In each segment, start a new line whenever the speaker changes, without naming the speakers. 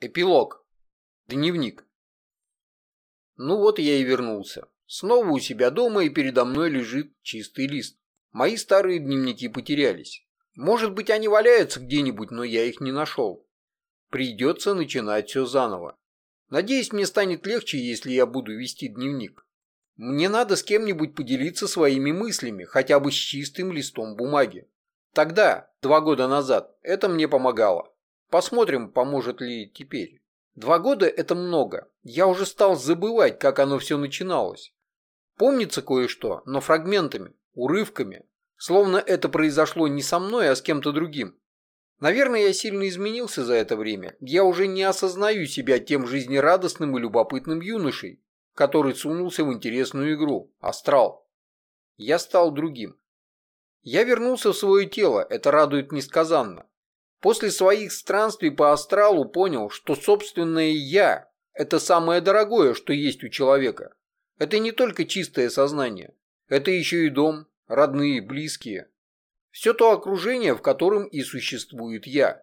Эпилог. Дневник. Ну вот я и вернулся. Снова у себя дома и передо мной лежит чистый лист. Мои старые дневники потерялись. Может быть, они валяются где-нибудь, но я их не нашел. Придется начинать все заново. Надеюсь, мне станет легче, если я буду вести дневник. Мне надо с кем-нибудь поделиться своими мыслями, хотя бы с чистым листом бумаги. Тогда, два года назад, это мне помогало. Посмотрим, поможет ли теперь. Два года – это много. Я уже стал забывать, как оно все начиналось. Помнится кое-что, но фрагментами, урывками. Словно это произошло не со мной, а с кем-то другим. Наверное, я сильно изменился за это время. Я уже не осознаю себя тем жизнерадостным и любопытным юношей, который сунулся в интересную игру – астрал. Я стал другим. Я вернулся в свое тело, это радует несказанно. После своих странствий по астралу понял, что собственное «я» – это самое дорогое, что есть у человека. Это не только чистое сознание. Это еще и дом, родные, близкие. Все то окружение, в котором и существует «я».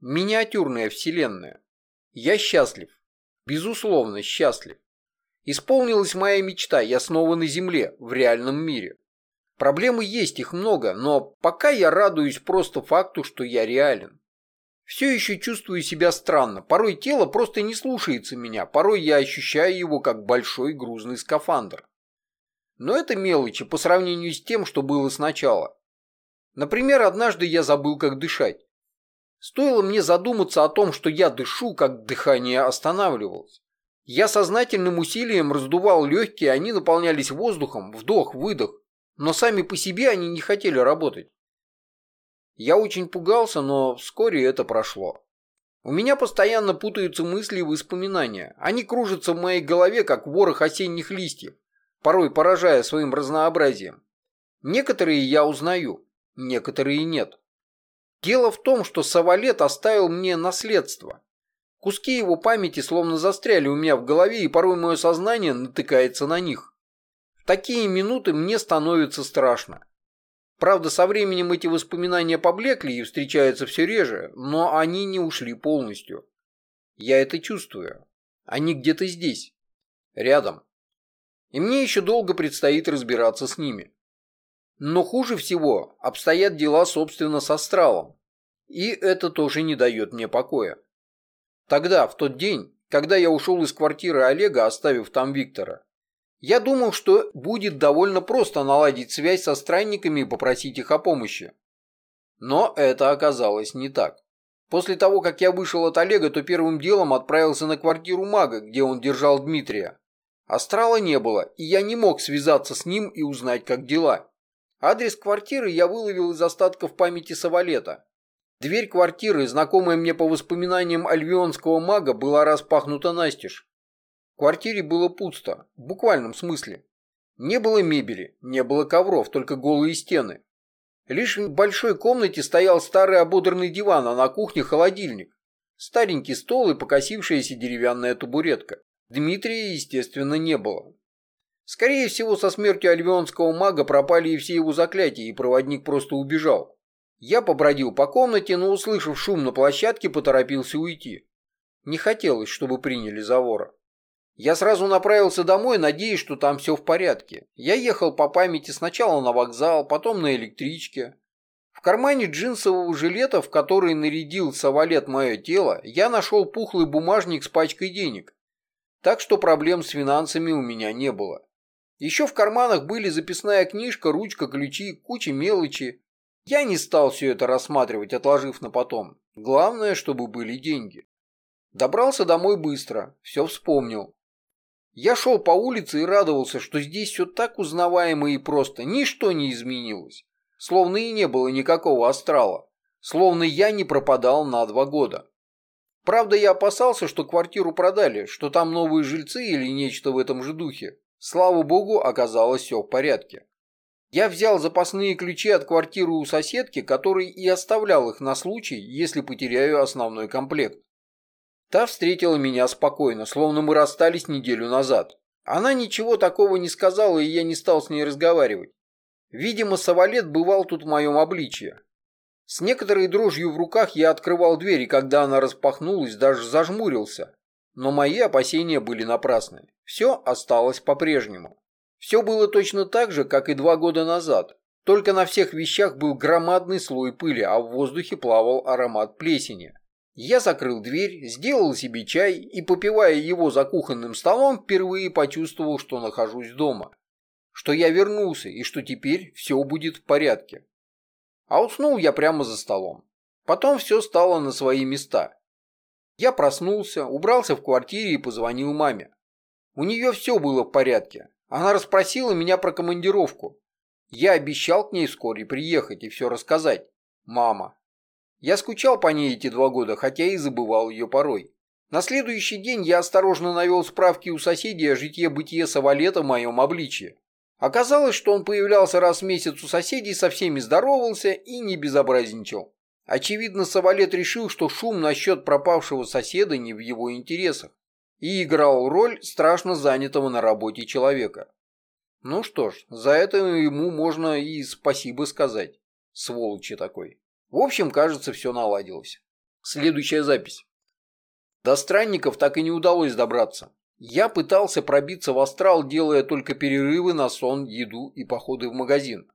Миниатюрная вселенная. Я счастлив. Безусловно, счастлив. Исполнилась моя мечта, я снова на земле, в реальном мире. Проблемы есть, их много, но пока я радуюсь просто факту, что я реален. Все еще чувствую себя странно. Порой тело просто не слушается меня, порой я ощущаю его как большой грузный скафандр. Но это мелочи по сравнению с тем, что было сначала. Например, однажды я забыл, как дышать. Стоило мне задуматься о том, что я дышу, как дыхание останавливалось. Я сознательным усилием раздувал легкие, они наполнялись воздухом, вдох, выдох но сами по себе они не хотели работать. Я очень пугался, но вскоре это прошло. У меня постоянно путаются мысли и воспоминания. Они кружатся в моей голове, как ворох осенних листьев, порой поражая своим разнообразием. Некоторые я узнаю, некоторые нет. Дело в том, что Савалет оставил мне наследство. Куски его памяти словно застряли у меня в голове, и порой мое сознание натыкается на них такие минуты мне становится страшно. Правда, со временем эти воспоминания поблекли и встречаются все реже, но они не ушли полностью. Я это чувствую. Они где-то здесь, рядом. И мне еще долго предстоит разбираться с ними. Но хуже всего обстоят дела, собственно, с астралом. И это тоже не дает мне покоя. Тогда, в тот день, когда я ушел из квартиры Олега, оставив там Виктора, я думал, что будет довольно просто наладить связь со странниками и попросить их о помощи. Но это оказалось не так. После того, как я вышел от Олега, то первым делом отправился на квартиру мага, где он держал Дмитрия. Астрала не было, и я не мог связаться с ним и узнать, как дела. Адрес квартиры я выловил из остатков памяти Савалета. Дверь квартиры, знакомая мне по воспоминаниям альвионского мага, была распахнута настежь. Квартире было пусто, в буквальном смысле. Не было мебели, не было ковров, только голые стены. Лишь в большой комнате стоял старый ободранный диван, а на кухне холодильник. Старенький стол и покосившаяся деревянная табуретка. Дмитрия, естественно, не было. Скорее всего, со смертью альвионского мага пропали и все его заклятия, и проводник просто убежал. Я побродил по комнате, но, услышав шум на площадке, поторопился уйти. Не хотелось, чтобы приняли за вора. Я сразу направился домой, надеясь, что там все в порядке. Я ехал по памяти сначала на вокзал, потом на электричке. В кармане джинсового жилета, в который нарядил Савалет мое тело, я нашел пухлый бумажник с пачкой денег. Так что проблем с финансами у меня не было. Еще в карманах были записная книжка, ручка, ключи, куча мелочи. Я не стал все это рассматривать, отложив на потом. Главное, чтобы были деньги. Добрался домой быстро, все вспомнил. Я шел по улице и радовался, что здесь все так узнаваемо и просто, ничто не изменилось. Словно и не было никакого астрала. Словно я не пропадал на два года. Правда, я опасался, что квартиру продали, что там новые жильцы или нечто в этом же духе. Слава богу, оказалось все в порядке. Я взял запасные ключи от квартиры у соседки, который и оставлял их на случай, если потеряю основной комплект. Та встретила меня спокойно, словно мы расстались неделю назад. Она ничего такого не сказала, и я не стал с ней разговаривать. Видимо, Савалет бывал тут в моем обличье. С некоторой дрожью в руках я открывал дверь, и когда она распахнулась, даже зажмурился. Но мои опасения были напрасны. Все осталось по-прежнему. Все было точно так же, как и два года назад. Только на всех вещах был громадный слой пыли, а в воздухе плавал аромат плесени. Я закрыл дверь, сделал себе чай и, попивая его за кухонным столом, впервые почувствовал, что нахожусь дома. Что я вернулся и что теперь все будет в порядке. А уснул я прямо за столом. Потом все стало на свои места. Я проснулся, убрался в квартире и позвонил маме. У нее все было в порядке. Она расспросила меня про командировку. Я обещал к ней вскоре приехать и все рассказать. Мама. Я скучал по ней эти два года, хотя и забывал ее порой. На следующий день я осторожно навел справки у соседей о житье-бытие Савалета в моем обличье. Оказалось, что он появлялся раз в месяц у соседей, со всеми здоровался и не безобразничал. Очевидно, Савалет решил, что шум насчет пропавшего соседа не в его интересах и играл роль страшно занятого на работе человека. Ну что ж, за это ему можно и спасибо сказать. Сволочи такой. В общем, кажется, все наладилось. Следующая запись. До странников так и не удалось добраться. Я пытался пробиться в астрал, делая только перерывы на сон, еду и походы в магазин.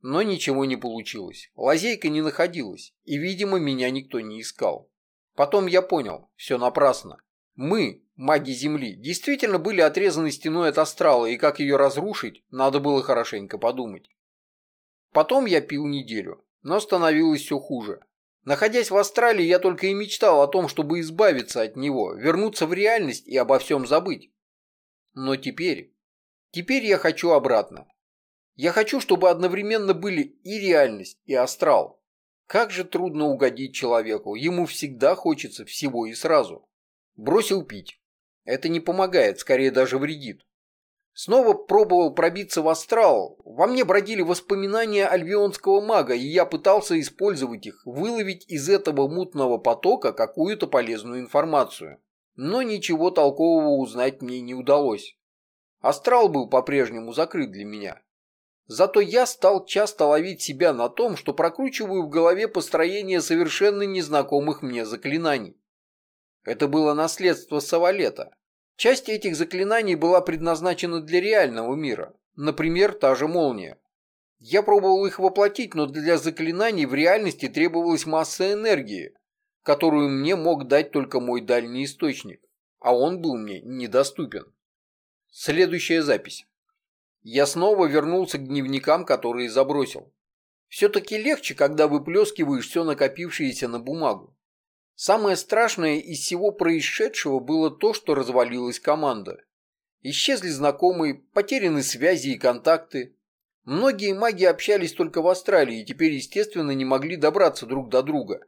Но ничего не получилось. Лазейка не находилась, и, видимо, меня никто не искал. Потом я понял, все напрасно. Мы, маги Земли, действительно были отрезаны стеной от астрала, и как ее разрушить, надо было хорошенько подумать. Потом я пил неделю, но становилось все хуже. Находясь в Австралии, я только и мечтал о том, чтобы избавиться от него, вернуться в реальность и обо всем забыть. Но теперь... Теперь я хочу обратно. Я хочу, чтобы одновременно были и реальность, и астрал. Как же трудно угодить человеку, ему всегда хочется всего и сразу. Бросил пить. Это не помогает, скорее даже вредит. Снова пробовал пробиться в астрал. Во мне бродили воспоминания альбионского мага, и я пытался использовать их, выловить из этого мутного потока какую-то полезную информацию. Но ничего толкового узнать мне не удалось. Астрал был по-прежнему закрыт для меня. Зато я стал часто ловить себя на том, что прокручиваю в голове построение совершенно незнакомых мне заклинаний. Это было наследство Савалета. Часть этих заклинаний была предназначена для реального мира, например, та же молния. Я пробовал их воплотить, но для заклинаний в реальности требовалась масса энергии, которую мне мог дать только мой дальний источник, а он был мне недоступен. Следующая запись. Я снова вернулся к дневникам, которые забросил. Все-таки легче, когда выплескиваешь все накопившееся на бумагу. Самое страшное из всего происшедшего было то, что развалилась команда. Исчезли знакомые, потеряны связи и контакты. Многие маги общались только в Австралии и теперь, естественно, не могли добраться друг до друга.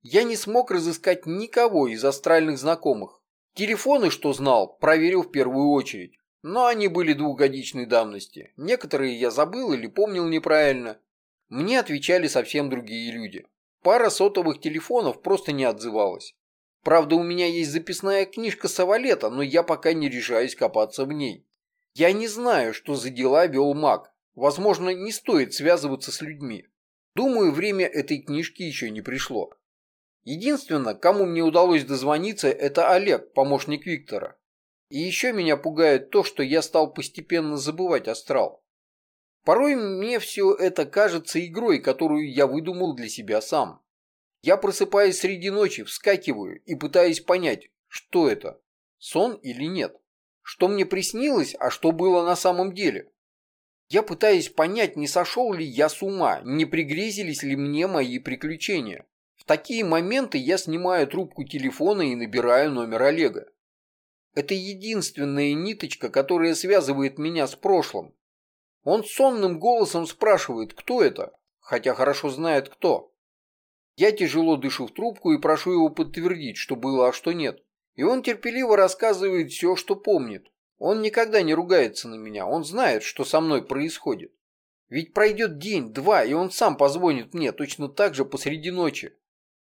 Я не смог разыскать никого из астральных знакомых. Телефоны, что знал, проверил в первую очередь. Но они были двухгодичной давности. Некоторые я забыл или помнил неправильно. Мне отвечали совсем другие люди. Пара сотовых телефонов просто не отзывалась. Правда, у меня есть записная книжка Савалета, но я пока не решаюсь копаться в ней. Я не знаю, что за дела вел маг. Возможно, не стоит связываться с людьми. Думаю, время этой книжки еще не пришло. Единственное, кому мне удалось дозвониться, это Олег, помощник Виктора. И еще меня пугает то, что я стал постепенно забывать астрал. Порой мне все это кажется игрой, которую я выдумал для себя сам. Я просыпаюсь среди ночи, вскакиваю и пытаюсь понять, что это, сон или нет. Что мне приснилось, а что было на самом деле. Я пытаюсь понять, не сошел ли я с ума, не пригрезились ли мне мои приключения. В такие моменты я снимаю трубку телефона и набираю номер Олега. Это единственная ниточка, которая связывает меня с прошлым, он сонным голосом спрашивает, кто это, хотя хорошо знает кто. Я тяжело дышу в трубку и прошу его подтвердить, что было, а что нет. И он терпеливо рассказывает все, что помнит. Он никогда не ругается на меня, он знает, что со мной происходит. Ведь пройдет день, два, и он сам позвонит мне точно так же посреди ночи.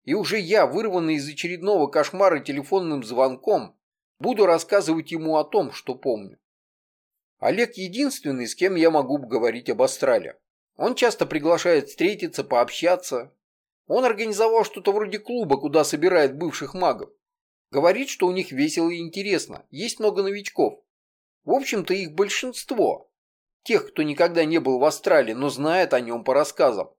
И уже я, вырванный из очередного кошмара телефонным звонком, буду рассказывать ему о том, что помню. Олег единственный, с кем я могу говорить об Астрале. Он часто приглашает встретиться, пообщаться. Он организовал что-то вроде клуба, куда собирает бывших магов. Говорит, что у них весело и интересно, есть много новичков. В общем-то, их большинство. Тех, кто никогда не был в Австралии, но знает о нем по рассказам.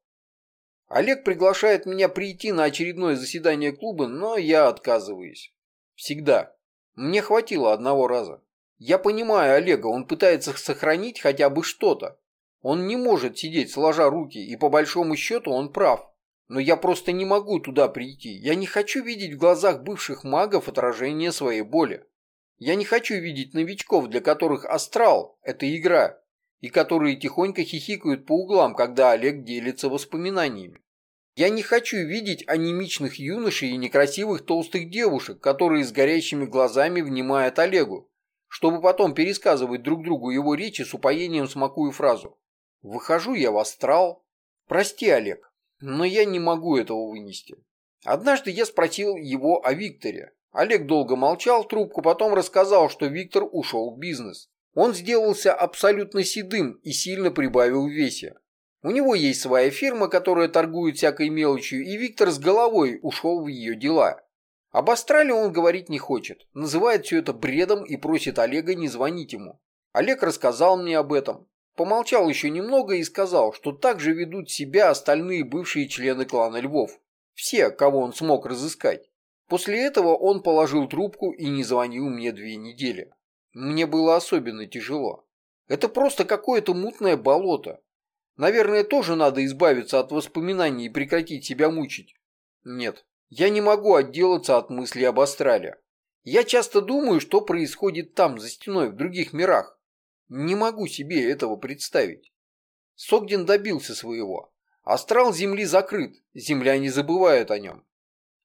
Олег приглашает меня прийти на очередное заседание клуба, но я отказываюсь. Всегда. Мне хватило одного раза. Я понимаю Олега, он пытается сохранить хотя бы что-то. Он не может сидеть сложа руки, и по большому счету он прав. Но я просто не могу туда прийти. Я не хочу видеть в глазах бывших магов отражение своей боли. Я не хочу видеть новичков, для которых астрал – это игра, и которые тихонько хихикают по углам, когда Олег делится воспоминаниями. Я не хочу видеть анемичных юношей и некрасивых толстых девушек, которые с горящими глазами внимают Олегу, чтобы потом пересказывать друг другу его речи с упоением смакую фразу. Выхожу я в астрал. Прости, Олег, но я не могу этого вынести. Однажды я спросил его о Викторе. Олег долго молчал трубку, потом рассказал, что Виктор ушел в бизнес. Он сделался абсолютно седым и сильно прибавил в весе. У него есть своя фирма, которая торгует всякой мелочью, и Виктор с головой ушел в ее дела. Об Австралии он говорить не хочет, называет все это бредом и просит Олега не звонить ему. Олег рассказал мне об этом. Помолчал еще немного и сказал, что так же ведут себя остальные бывшие члены клана Львов. Все, кого он смог разыскать. После этого он положил трубку и не звонил мне две недели. Мне было особенно тяжело. Это просто какое-то мутное болото. Наверное, тоже надо избавиться от воспоминаний и прекратить себя мучить. Нет, я не могу отделаться от мысли об Астрале. Я часто думаю, что происходит там, за стеной, в других мирах. Не могу себе этого представить. Согдин добился своего. Астрал Земли закрыт, Земля не забывает о нем.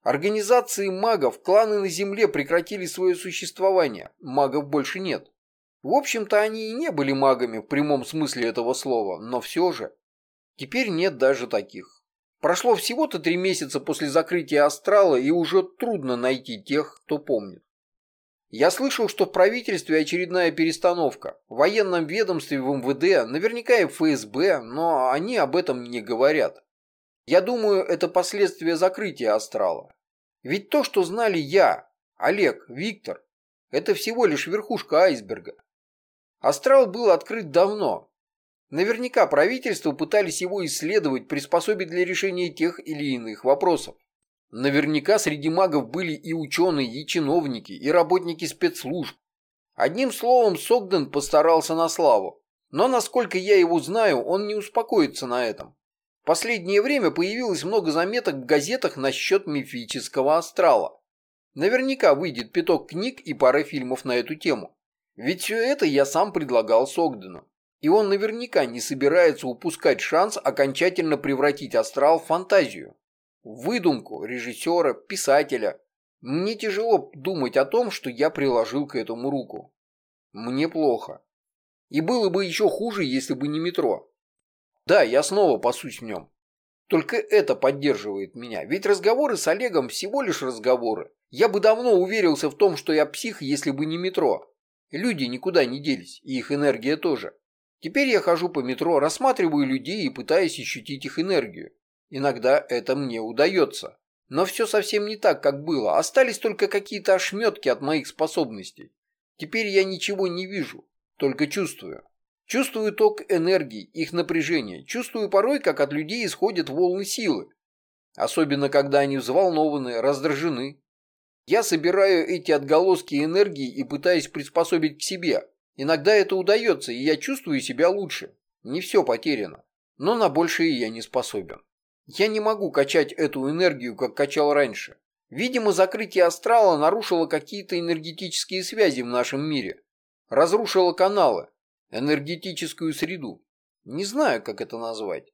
Организации магов, кланы на Земле прекратили свое существование, магов больше нет. В общем-то, они и не были магами в прямом смысле этого слова, но все же. Теперь нет даже таких. Прошло всего-то три месяца после закрытия астрала, и уже трудно найти тех, кто помнит. Я слышал, что в правительстве очередная перестановка. В военном ведомстве, в МВД, наверняка и в ФСБ, но они об этом не говорят. Я думаю, это последствия закрытия астрала. Ведь то, что знали я, Олег, Виктор, это всего лишь верхушка айсберга. Астрал был открыт давно. Наверняка правительство пытались его исследовать, приспособить для решения тех или иных вопросов. Наверняка среди магов были и ученые, и чиновники, и работники спецслужб. Одним словом, Согден постарался на славу. Но, насколько я его знаю, он не успокоится на этом последнее время появилось много заметок в газетах насчет мифического астрала. Наверняка выйдет пяток книг и пара фильмов на эту тему. Ведь все это я сам предлагал Согдену. И он наверняка не собирается упускать шанс окончательно превратить астрал в фантазию. Выдумку режиссера, писателя. Мне тяжело думать о том, что я приложил к этому руку. Мне плохо. И было бы еще хуже, если бы не метро. Да, я снова пасусь в нем. Только это поддерживает меня. Ведь разговоры с Олегом всего лишь разговоры. Я бы давно уверился в том, что я псих, если бы не метро. Люди никуда не делись, и их энергия тоже. Теперь я хожу по метро, рассматриваю людей и пытаюсь ощутить их энергию. Иногда это мне удается. Но все совсем не так, как было. Остались только какие-то ошметки от моих способностей. Теперь я ничего не вижу, только чувствую. Чувствую ток энергии, их напряжение. Чувствую порой, как от людей исходят волны силы. Особенно, когда они взволнованы, раздражены. Я собираю эти отголоски энергии и пытаюсь приспособить к себе. Иногда это удается, и я чувствую себя лучше. Не все потеряно. Но на большее я не способен. Я не могу качать эту энергию, как качал раньше. Видимо, закрытие астрала нарушило какие-то энергетические связи в нашем мире. Разрушило каналы энергетическую среду. Не знаю, как это назвать.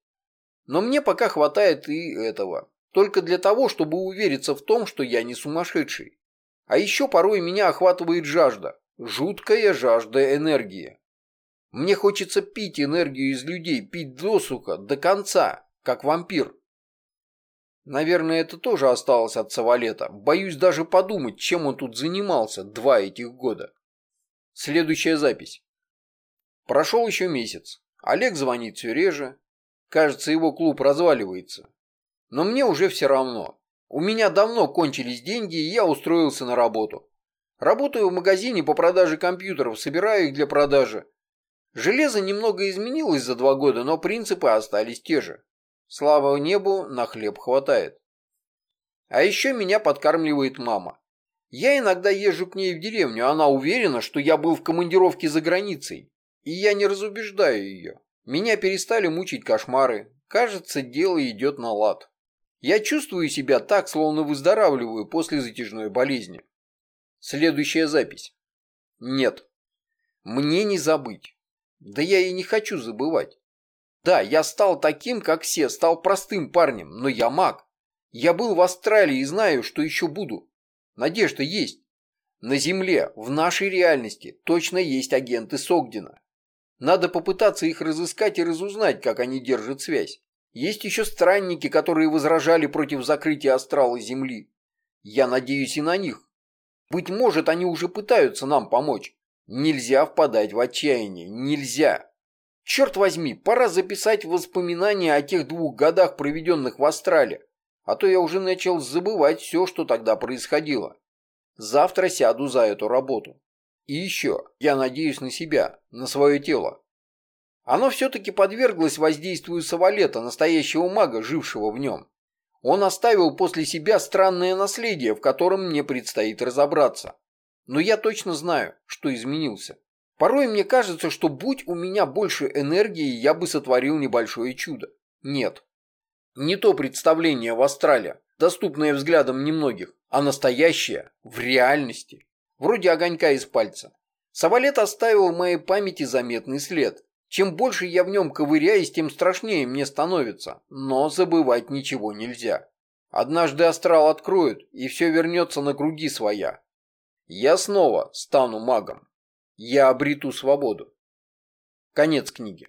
Но мне пока хватает и этого. Только для того, чтобы увериться в том, что я не сумасшедший. А еще порой меня охватывает жажда. Жуткая жажда энергии. Мне хочется пить энергию из людей, пить досуха, до конца, как вампир. Наверное, это тоже осталось от Савалета. Боюсь даже подумать, чем он тут занимался два этих года. Следующая запись. Прошел еще месяц. Олег звонит все реже. Кажется, его клуб разваливается. Но мне уже все равно. У меня давно кончились деньги, и я устроился на работу. Работаю в магазине по продаже компьютеров, собираю их для продажи. Железо немного изменилось за два года, но принципы остались те же. Слава небу, на хлеб хватает. А еще меня подкармливает мама. Я иногда езжу к ней в деревню, она уверена, что я был в командировке за границей. И я не разубеждаю ее. Меня перестали мучить кошмары. Кажется, дело идет на лад. Я чувствую себя так, словно выздоравливаю после затяжной болезни. Следующая запись. Нет. Мне не забыть. Да я и не хочу забывать. Да, я стал таким, как все, стал простым парнем, но я маг. Я был в Австралии и знаю, что еще буду. Надежда есть. На Земле, в нашей реальности, точно есть агенты Согдина. Надо попытаться их разыскать и разузнать, как они держат связь. Есть еще странники, которые возражали против закрытия астрала Земли. Я надеюсь и на них. Быть может, они уже пытаются нам помочь. Нельзя впадать в отчаяние. Нельзя. Черт возьми, пора записать воспоминания о тех двух годах, проведенных в Астрале. А то я уже начал забывать все, что тогда происходило. Завтра сяду за эту работу. И еще, я надеюсь на себя, на свое тело. Оно все-таки подверглось воздействию Савалета, настоящего мага, жившего в нем. Он оставил после себя странное наследие, в котором мне предстоит разобраться. Но я точно знаю, что изменился. Порой мне кажется, что будь у меня больше энергии, я бы сотворил небольшое чудо. Нет, не то представление в астрале, доступное взглядом немногих, а настоящее в реальности. Вроде огонька из пальца. Савалет оставил в моей памяти заметный след. Чем больше я в нем ковыряюсь, тем страшнее мне становится. Но забывать ничего нельзя. Однажды астрал откроют, и все вернется на круги своя. Я снова стану магом. Я обрету свободу. Конец книги.